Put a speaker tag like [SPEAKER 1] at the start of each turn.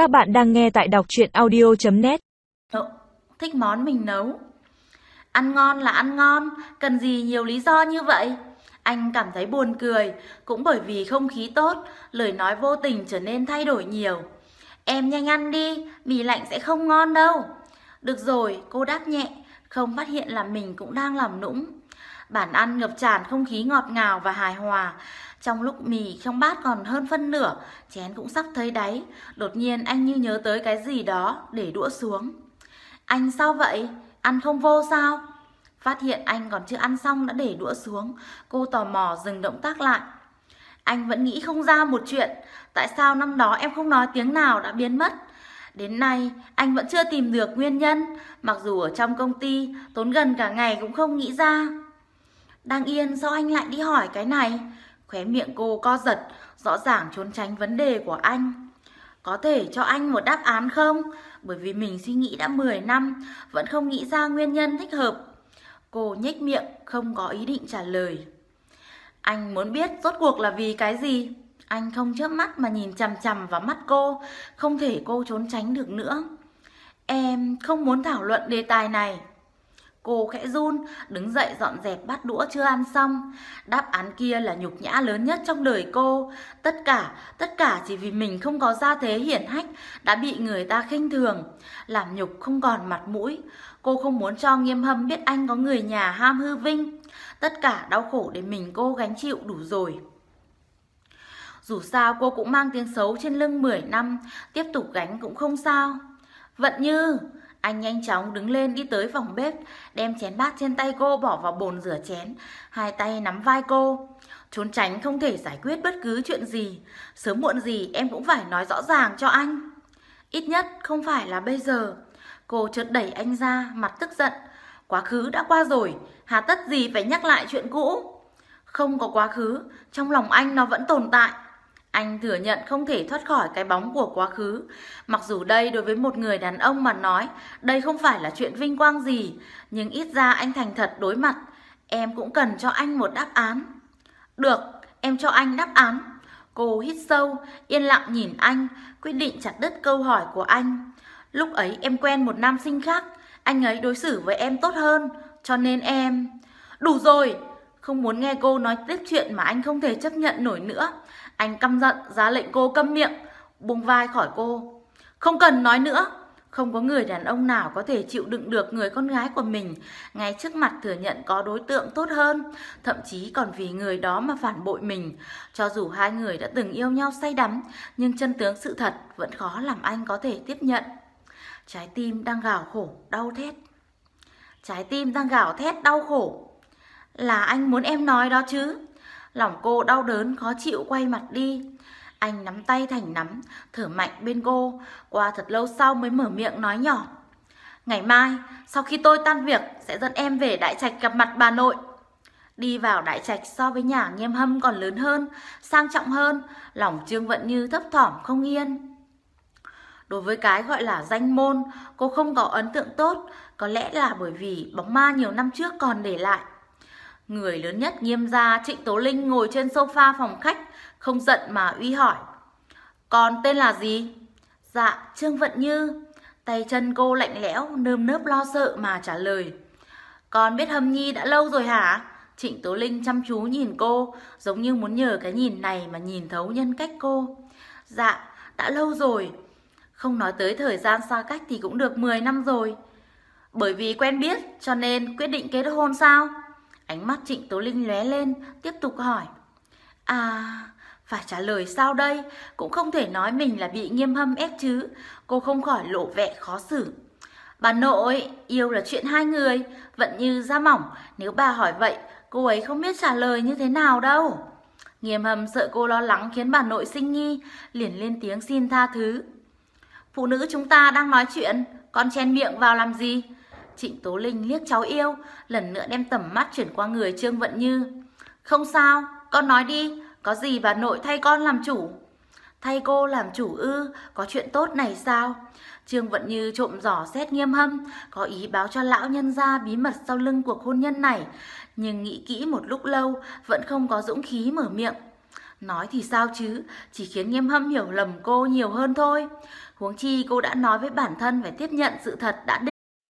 [SPEAKER 1] Các bạn đang nghe tại đọc chuyện audio.net
[SPEAKER 2] ờ, thích món mình nấu. Ăn ngon là ăn ngon, cần gì nhiều lý do như vậy? Anh cảm thấy buồn cười, cũng bởi vì không khí tốt, lời nói vô tình trở nên thay đổi nhiều. Em nhanh ăn đi, mì lạnh sẽ không ngon đâu. Được rồi, cô đáp nhẹ, không phát hiện là mình cũng đang làm nũng. Bản ăn ngập tràn không khí ngọt ngào và hài hòa. Trong lúc mì trong bát còn hơn phân nửa, chén cũng sắp thấy đáy. Đột nhiên anh như nhớ tới cái gì đó, để đũa xuống. Anh sao vậy? Ăn không vô sao? Phát hiện anh còn chưa ăn xong đã để đũa xuống, cô tò mò dừng động tác lại. Anh vẫn nghĩ không ra một chuyện, tại sao năm đó em không nói tiếng nào đã biến mất? Đến nay, anh vẫn chưa tìm được nguyên nhân, mặc dù ở trong công ty, tốn gần cả ngày cũng không nghĩ ra. Đang yên sao anh lại đi hỏi cái này? Khóe miệng cô co giật, rõ ràng trốn tránh vấn đề của anh. Có thể cho anh một đáp án không? Bởi vì mình suy nghĩ đã 10 năm, vẫn không nghĩ ra nguyên nhân thích hợp. Cô nhếch miệng, không có ý định trả lời. Anh muốn biết rốt cuộc là vì cái gì? Anh không chớp mắt mà nhìn chằm chằm vào mắt cô, không thể cô trốn tránh được nữa. Em không muốn thảo luận đề tài này. Cô khẽ run, đứng dậy dọn dẹp bát đũa chưa ăn xong. Đáp án kia là nhục nhã lớn nhất trong đời cô. Tất cả, tất cả chỉ vì mình không có gia thế hiển hách, đã bị người ta khinh thường. Làm nhục không còn mặt mũi. Cô không muốn cho nghiêm hâm biết anh có người nhà ham hư vinh. Tất cả đau khổ để mình cô gánh chịu đủ rồi. Dù sao cô cũng mang tiếng xấu trên lưng 10 năm, tiếp tục gánh cũng không sao. Vận như, anh nhanh chóng đứng lên đi tới phòng bếp, đem chén bát trên tay cô bỏ vào bồn rửa chén, hai tay nắm vai cô. Trốn tránh không thể giải quyết bất cứ chuyện gì, sớm muộn gì em cũng phải nói rõ ràng cho anh. Ít nhất không phải là bây giờ. Cô chợt đẩy anh ra, mặt tức giận. Quá khứ đã qua rồi, hà tất gì phải nhắc lại chuyện cũ. Không có quá khứ, trong lòng anh nó vẫn tồn tại. Anh thừa nhận không thể thoát khỏi cái bóng của quá khứ. Mặc dù đây đối với một người đàn ông mà nói, đây không phải là chuyện vinh quang gì, nhưng ít ra anh thành thật đối mặt. Em cũng cần cho anh một đáp án. Được, em cho anh đáp án. Cô hít sâu, yên lặng nhìn anh, quyết định chặt đứt câu hỏi của anh. Lúc ấy em quen một nam sinh khác, anh ấy đối xử với em tốt hơn, cho nên em... Đủ rồi! Không muốn nghe cô nói tiếp chuyện mà anh không thể chấp nhận nổi nữa. Anh căm giận, giá lệnh cô câm miệng, buông vai khỏi cô. Không cần nói nữa. Không có người đàn ông nào có thể chịu đựng được người con gái của mình ngay trước mặt thừa nhận có đối tượng tốt hơn, thậm chí còn vì người đó mà phản bội mình. Cho dù hai người đã từng yêu nhau say đắm, nhưng chân tướng sự thật vẫn khó làm anh có thể tiếp nhận. Trái tim đang gào khổ, đau thét. Trái tim đang gào thét đau khổ. Là anh muốn em nói đó chứ? Lòng cô đau đớn, khó chịu quay mặt đi. Anh nắm tay thành nắm, thở mạnh bên cô. Qua thật lâu sau mới mở miệng nói nhỏ. Ngày mai, sau khi tôi tan việc, sẽ dẫn em về Đại Trạch gặp mặt bà nội. Đi vào Đại Trạch so với nhà nghiêm hâm còn lớn hơn, sang trọng hơn, lòng Trương Vận Như thấp thỏm không yên. Đối với cái gọi là danh môn, cô không có ấn tượng tốt, có lẽ là bởi vì bóng ma nhiều năm trước còn để lại. Người lớn nhất nghiêm gia Trịnh Tố Linh ngồi trên sofa phòng khách, không giận mà uy hỏi. Con tên là gì? Dạ, Trương Vận Như. Tay chân cô lạnh lẽo, nơm nớp lo sợ mà trả lời. Con biết Hâm Nhi đã lâu rồi hả? Trịnh Tố Linh chăm chú nhìn cô, giống như muốn nhờ cái nhìn này mà nhìn thấu nhân cách cô. Dạ, đã lâu rồi. Không nói tới thời gian xa cách thì cũng được 10 năm rồi. Bởi vì quen biết cho nên quyết định kết hôn sao? Ánh mắt Trịnh Tố Linh lóe lên, tiếp tục hỏi. À, phải trả lời sao đây? Cũng không thể nói mình là bị nghiêm hâm ép chứ. Cô không khỏi lộ vẻ khó xử. Bà nội, yêu là chuyện hai người, vẫn như da mỏng. Nếu bà hỏi vậy, cô ấy không biết trả lời như thế nào đâu. Nghiêm hâm sợ cô lo lắng khiến bà nội sinh nghi, liền lên tiếng xin tha thứ. Phụ nữ chúng ta đang nói chuyện, con chen miệng vào làm gì? Trịnh Tố Linh liếc cháu yêu, lần nữa đem tầm mắt chuyển qua người Trương Vận Như. Không sao, con nói đi, có gì bà nội thay con làm chủ? Thay cô làm chủ ư, có chuyện tốt này sao? Trương Vận Như trộm giỏ xét nghiêm hâm, có ý báo cho lão nhân ra bí mật sau lưng cuộc hôn nhân này. Nhưng nghĩ kỹ một lúc lâu, vẫn không có dũng khí mở miệng. Nói thì sao chứ, chỉ khiến nghiêm hâm hiểu lầm cô nhiều hơn thôi. Huống chi cô đã nói với bản thân phải tiếp nhận sự thật đã định.